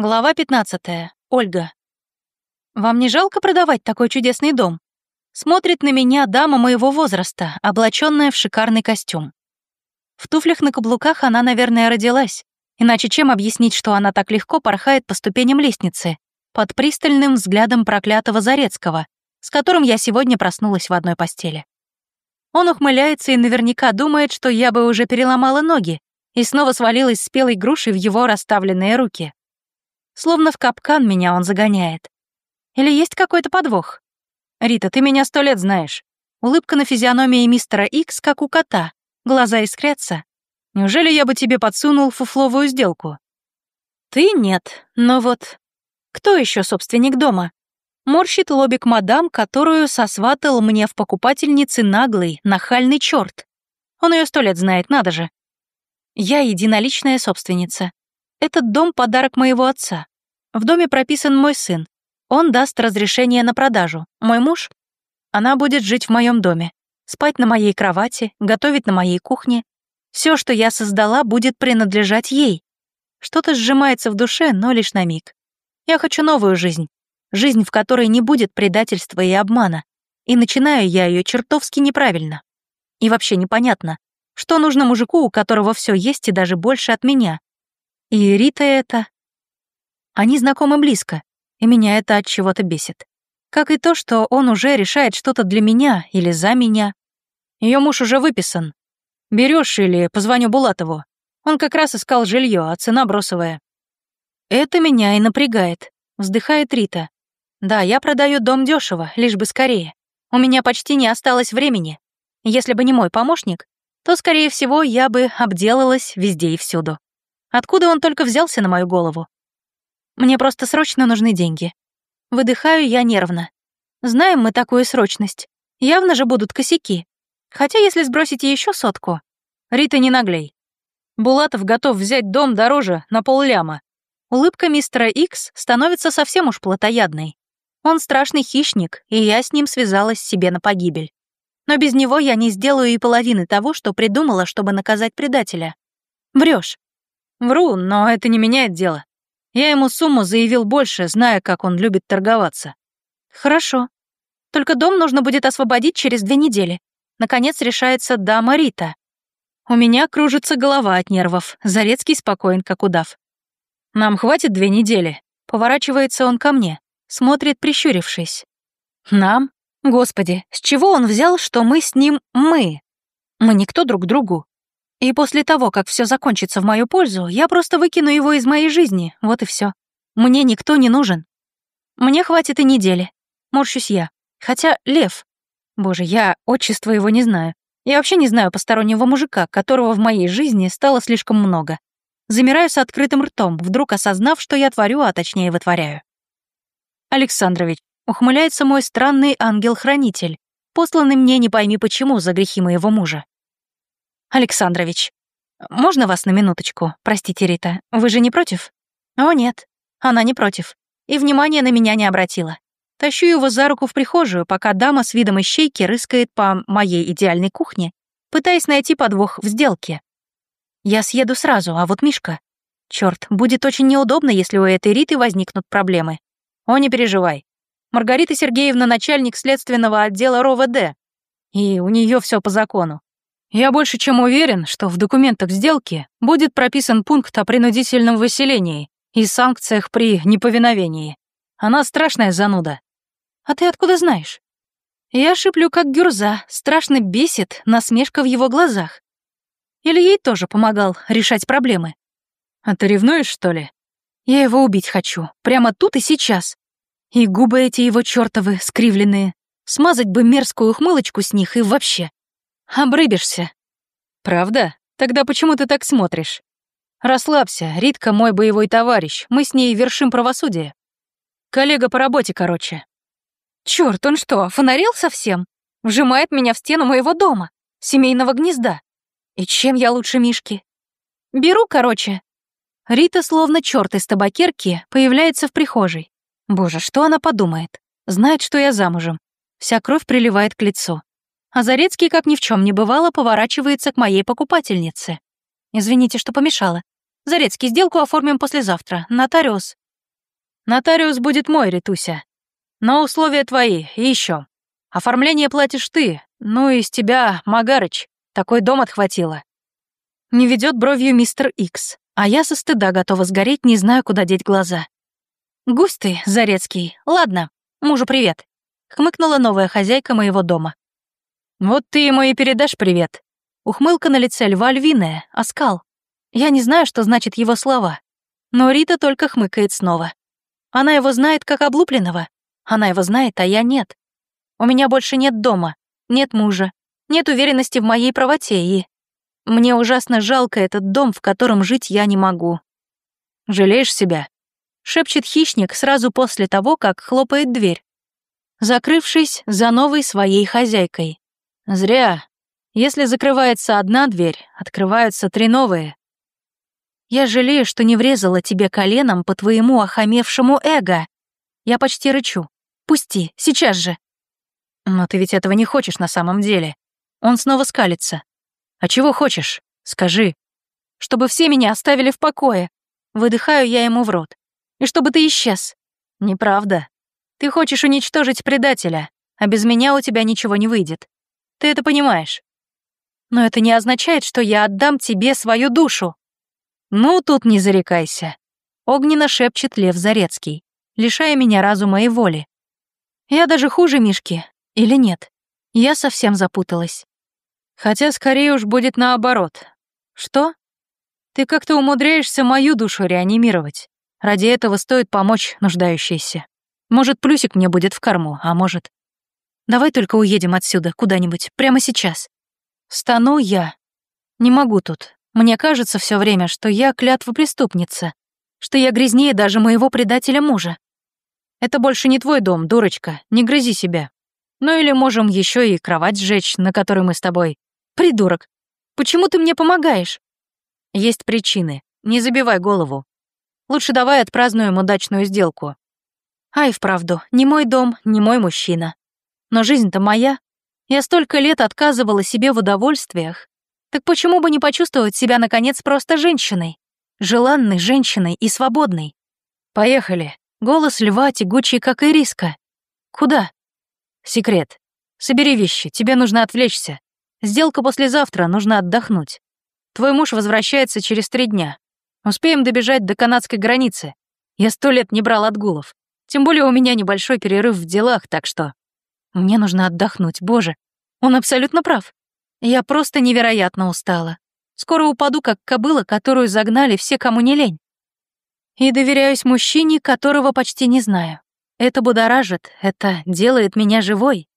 Глава 15. Ольга. «Вам не жалко продавать такой чудесный дом?» Смотрит на меня дама моего возраста, облаченная в шикарный костюм. В туфлях на каблуках она, наверное, родилась. Иначе чем объяснить, что она так легко порхает по ступеням лестницы, под пристальным взглядом проклятого Зарецкого, с которым я сегодня проснулась в одной постели. Он ухмыляется и наверняка думает, что я бы уже переломала ноги и снова свалилась спелой грушей в его расставленные руки. Словно в капкан меня он загоняет. Или есть какой-то подвох? Рита, ты меня сто лет знаешь. Улыбка на физиономии мистера Икс, как у кота. Глаза искрятся. Неужели я бы тебе подсунул фуфловую сделку? Ты нет, но вот... Кто еще собственник дома? Морщит лобик мадам, которую сосватал мне в покупательнице наглый, нахальный черт. Он ее сто лет знает, надо же. Я единоличная собственница. Этот дом — подарок моего отца. В доме прописан мой сын. Он даст разрешение на продажу. Мой муж? Она будет жить в моем доме, спать на моей кровати, готовить на моей кухне. Все, что я создала, будет принадлежать ей. Что-то сжимается в душе, но лишь на миг. Я хочу новую жизнь. Жизнь, в которой не будет предательства и обмана. И начинаю я ее чертовски неправильно. И вообще непонятно, что нужно мужику, у которого все есть и даже больше от меня. И Рита это... Они знакомы близко, и меня это от чего-то бесит. Как и то, что он уже решает что-то для меня или за меня. Ее муж уже выписан. Берешь или позвоню Булатову. Он как раз искал жилье, а цена бросовая. Это меня и напрягает, вздыхает Рита. Да, я продаю дом дешево, лишь бы скорее. У меня почти не осталось времени. Если бы не мой помощник, то, скорее всего, я бы обделалась везде и всюду. Откуда он только взялся на мою голову? Мне просто срочно нужны деньги. Выдыхаю я нервно. Знаем мы такую срочность. Явно же будут косяки. Хотя если сбросите еще сотку... Рита, не наглей. Булатов готов взять дом дороже на полляма. Улыбка мистера Икс становится совсем уж плотоядной. Он страшный хищник, и я с ним связалась себе на погибель. Но без него я не сделаю и половины того, что придумала, чтобы наказать предателя. Врешь. Вру, но это не меняет дело. Я ему сумму заявил больше, зная, как он любит торговаться. Хорошо. Только дом нужно будет освободить через две недели. Наконец решается дама Рита. У меня кружится голова от нервов. Зарецкий спокоен, как удав. Нам хватит две недели. Поворачивается он ко мне, смотрит, прищурившись. Нам? Господи, с чего он взял, что мы с ним мы? Мы никто друг другу. И после того, как все закончится в мою пользу, я просто выкину его из моей жизни, вот и все. Мне никто не нужен. Мне хватит и недели. Морщусь я. Хотя Лев. Боже, я отчество его не знаю. Я вообще не знаю постороннего мужика, которого в моей жизни стало слишком много. Замираю с открытым ртом, вдруг осознав, что я творю, а точнее вытворяю. Александрович, ухмыляется мой странный ангел-хранитель, посланный мне не пойми почему за грехи моего мужа. Александрович, можно вас на минуточку? Простите, Рита, вы же не против? О, нет, она не против. И внимания на меня не обратила. Тащу его за руку в прихожую, пока дама с видом ищейки рыскает по моей идеальной кухне, пытаясь найти подвох в сделке. Я съеду сразу, а вот Мишка... Черт, будет очень неудобно, если у этой Риты возникнут проблемы. О, не переживай. Маргарита Сергеевна начальник следственного отдела РОВД, и у нее все по закону. Я больше чем уверен, что в документах сделки будет прописан пункт о принудительном выселении и санкциях при неповиновении. Она страшная зануда. А ты откуда знаешь? Я шиплю как гюрза, страшно бесит насмешка в его глазах. Или ей тоже помогал решать проблемы? А ты ревнуешь, что ли? Я его убить хочу, прямо тут и сейчас. И губы эти его чертовы, скривленные. Смазать бы мерзкую ухмылочку с них и вообще. Обрыбишься. Правда? Тогда почему ты так смотришь? Расслабься, Ритка мой боевой товарищ, мы с ней вершим правосудие. Коллега по работе, короче. Чёрт, он что, фонарил совсем? Вжимает меня в стену моего дома, семейного гнезда. И чем я лучше Мишки? Беру, короче. Рита, словно чёрт из табакерки, появляется в прихожей. Боже, что она подумает? Знает, что я замужем. Вся кровь приливает к лицу. А Зарецкий, как ни в чем не бывало, поворачивается к моей покупательнице. «Извините, что помешала. Зарецкий, сделку оформим послезавтра. Нотариус. Нотариус будет мой, Ритуся. Но условия твои, и еще. Оформление платишь ты, ну и из тебя, Магарыч, такой дом отхватило. Не ведет бровью мистер Икс, а я со стыда готова сгореть, не знаю, куда деть глаза. Гусь Зарецкий. Ладно, мужу привет. Хмыкнула новая хозяйка моего дома. Вот ты ему и передашь привет. Ухмылка на лице льва львиная, оскал. Я не знаю, что значит его слова. Но Рита только хмыкает снова. Она его знает как облупленного. Она его знает, а я нет. У меня больше нет дома, нет мужа, нет уверенности в моей правоте и... Мне ужасно жалко этот дом, в котором жить я не могу. Жалеешь себя? Шепчет хищник сразу после того, как хлопает дверь, закрывшись за новой своей хозяйкой. Зря. Если закрывается одна дверь, открываются три новые. Я жалею, что не врезала тебе коленом по твоему охамевшему эго. Я почти рычу. Пусти, сейчас же. Но ты ведь этого не хочешь на самом деле. Он снова скалится. А чего хочешь? Скажи. Чтобы все меня оставили в покое. Выдыхаю я ему в рот. И чтобы ты исчез. Неправда. Ты хочешь уничтожить предателя, а без меня у тебя ничего не выйдет. Ты это понимаешь. Но это не означает, что я отдам тебе свою душу. «Ну, тут не зарекайся», — огненно шепчет Лев Зарецкий, лишая меня разума и воли. Я даже хуже Мишки, или нет? Я совсем запуталась. Хотя скорее уж будет наоборот. Что? Ты как-то умудряешься мою душу реанимировать. Ради этого стоит помочь нуждающейся. Может, плюсик мне будет в корму, а может... Давай только уедем отсюда, куда-нибудь, прямо сейчас. Стану я. Не могу тут, мне кажется все время, что я клятва преступница, что я грязнее даже моего предателя мужа. Это больше не твой дом, дурочка, не грызи себя. Ну или можем еще и кровать сжечь, на которой мы с тобой. Придурок, почему ты мне помогаешь? Есть причины, не забивай голову. Лучше давай отпразднуем удачную сделку. Ай, вправду, не мой дом, не мой мужчина. Но жизнь-то моя. Я столько лет отказывала себе в удовольствиях, так почему бы не почувствовать себя, наконец, просто женщиной? Желанной женщиной и свободной. Поехали. Голос льва тягучий, как и риска. Куда? Секрет. Собери вещи, тебе нужно отвлечься. Сделка послезавтра, нужно отдохнуть. Твой муж возвращается через три дня. Успеем добежать до канадской границы. Я сто лет не брал отгулов. Тем более у меня небольшой перерыв в делах, так что... Мне нужно отдохнуть, боже. Он абсолютно прав. Я просто невероятно устала. Скоро упаду, как кобыла, которую загнали все, кому не лень. И доверяюсь мужчине, которого почти не знаю. Это будоражит, это делает меня живой.